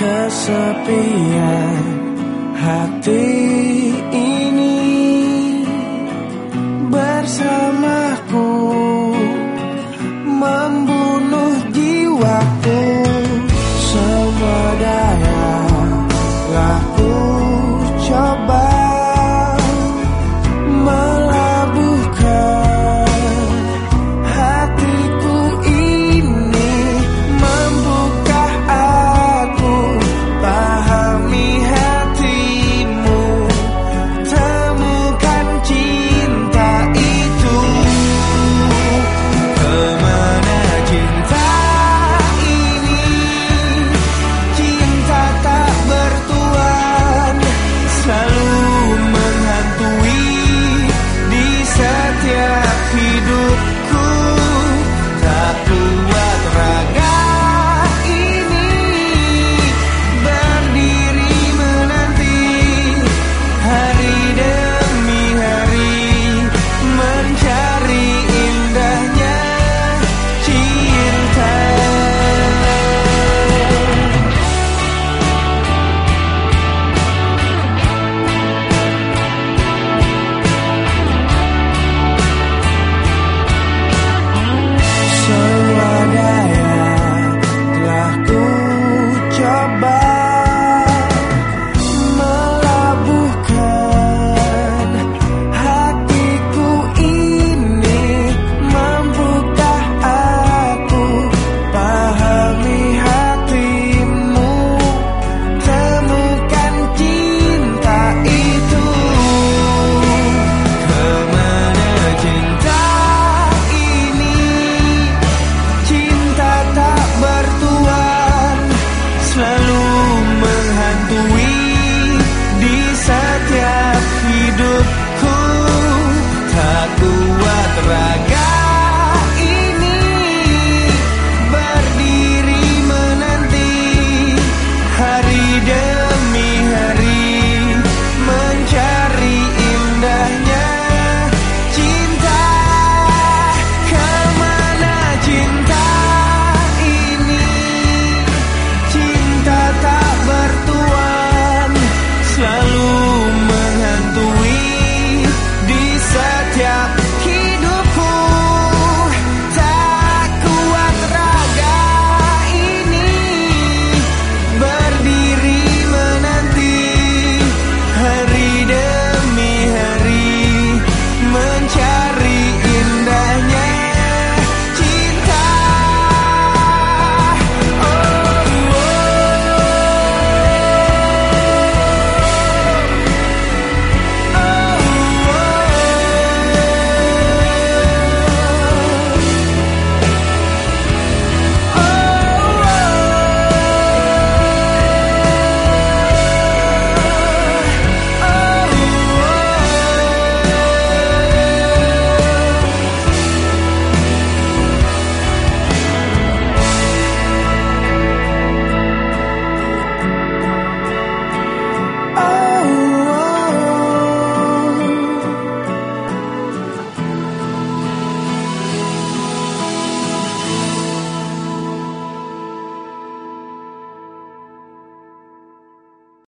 kesepian hati ini bersama. Yeah.